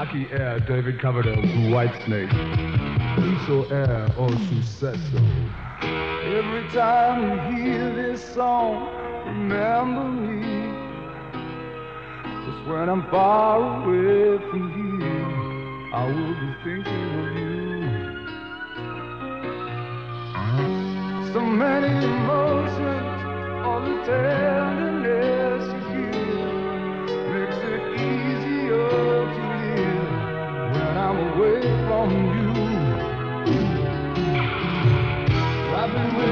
Aqui é David Coverdale do Whitesnake. Isso é o sucesso. Every time you hear this song, remember me. Just when I'm far away from here, I will be thinking of you. So many emotions, all the time. away from you. I've been